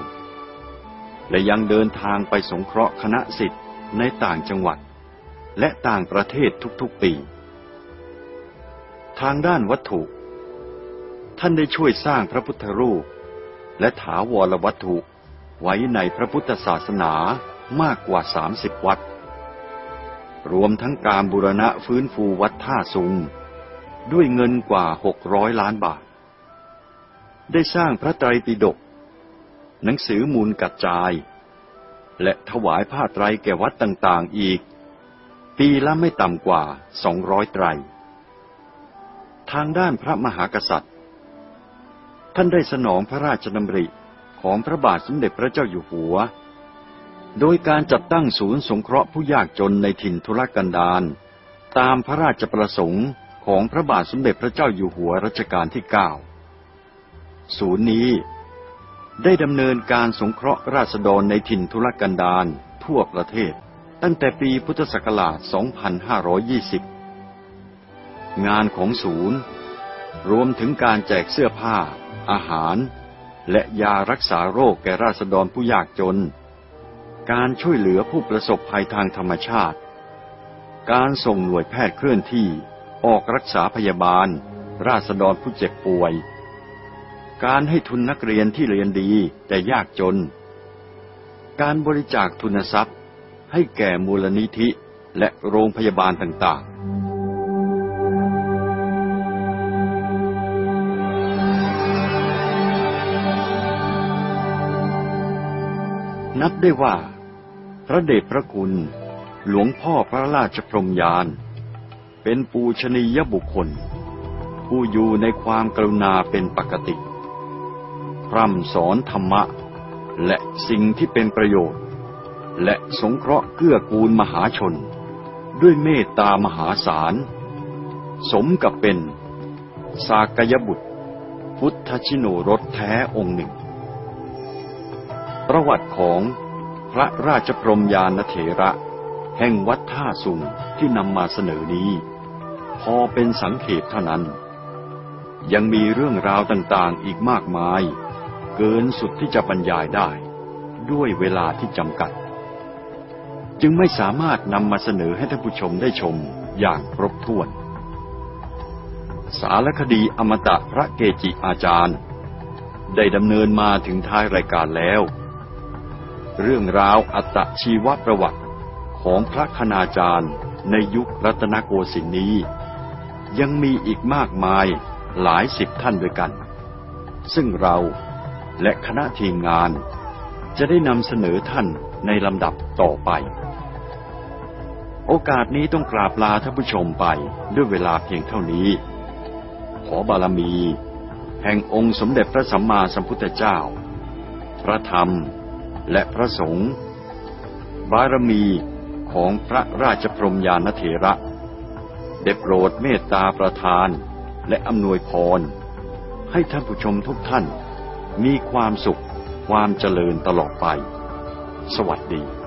และยังเดินทางไปสงเคราะห์คณะสิทธิ์ในต่างจังหวัด และต่างประเทศทุกๆปี ทางด้านวัตถุ ท่านได้ช่วยสร้างพระพุทธรูป และถาวรวัตถุ ไว้ในพระพุทธศาสนามากกว่าสามสิบวัด รวมทั้งการบูรณะฟื้นฟูวัดท่าซุง ด้วยเงินกว่าหกร้อยล้านบาท ได้สร้างพระไตรปิฎกหนังสือมูลกัดจาย และถวายผ้าไตรแก่วัดต่างๆอีก ปีละไม่ต่ำกว่าสองร้อยไตร ทางด้านพระมหากษัตริย์ ท่านได้สนองพระราชดำริ ของพระบาทสมเด็จพระเจ้าอยู่หัว โดยการจัดตั้งศูนย์สงเคราะห์ผู้ยากจนในถิ่นทุรกันดารตามพระราชประสงค์ของพระบาทสมเด็จพระเจ้าอยู่หัวรัชกาลที่เก้าศูนย์นี้ได้ดำเนินการสงเคราะห์ราษฎรในถิ่นทุรกันดารทั่วประเทศ ตั้งแต่ปีพุทธศักราช 2520 งานของศูนย์ รวมถึงการแจกเสื้อผ้า อาหาร และยารักษาโรคแก่ราษฎรผู้ยากจน การช่วยเหลือผู้ประสบภัยทางธรรมชาติ การส่งหน่วยแพทย์เคลื่อนที่ออกรักษาพยาบาล ราษฎรผู้เจ็บป่วย การให้ทุนนักเรียนที่เรียนดีแต่ยากจน การบริจาคทุนทรัพย์ให้แก่มูลนิธิและโรงพยาบาลต่างๆ นับได้ว่า พระเดชพระคุณ หลวงพ่อพระราชพรมยาน เป็นปูชนียบุคคล ผู้อยู่ในความกรุณาเป็นปกติ พร่ำสอนธรรมะ และสิ่งที่เป็นประโยชน์ และสงเคราะห์เกื้อกูลมหาชน ด้วยเมตตามหาศาล สมกับเป็น สากยบุตร พุทธชิโนรสแท้องค์หนึ่ง ประวัติของพระราชพรมยานเถระ แห่งวัดท่าสุงที่นำมาเสนอนี้ พอเป็นสังเขปเท่านั้น ยังมีเรื่องราวต่างๆอีกมากมาย เกินสุดที่จะบรรยายได้ ด้วยเวลาที่จำกัด จึงไม่สามารถนำมาเสนอให้ท่านผู้ชมได้ชมอย่างครบถ้วน สารคดีอมตะพระเกจิอาจารย์ ได้ดำเนินมาถึงท้ายรายการแล้ว เรื่องราวอัตชีวประวัติของพระคณาจารย์ในยุครัตนโกสินทร์นี้ ยังมีอีกมากมายหลายสิบท่านด้วยกัน ซึ่งเราและคณะทีมงาน จะได้นำเสนอท่านในลำดับต่อไป โอกาสนี้ต้องกราบลาท่านผู้ชมไปด้วยเวลาเพียงเท่านี้ ขอบารมี แห่งองค์สมเด็จพระสัมมาสัมพุทธเจ้า พระธรรม และพระสงฆ์บารมีของพระราชพรมยานเถระได้โปรดเมตตาประทานและอำนวยพร ให้ท่านผู้ชมทุกท่านมีความสุขความเจริญตลอดไป สวัสดี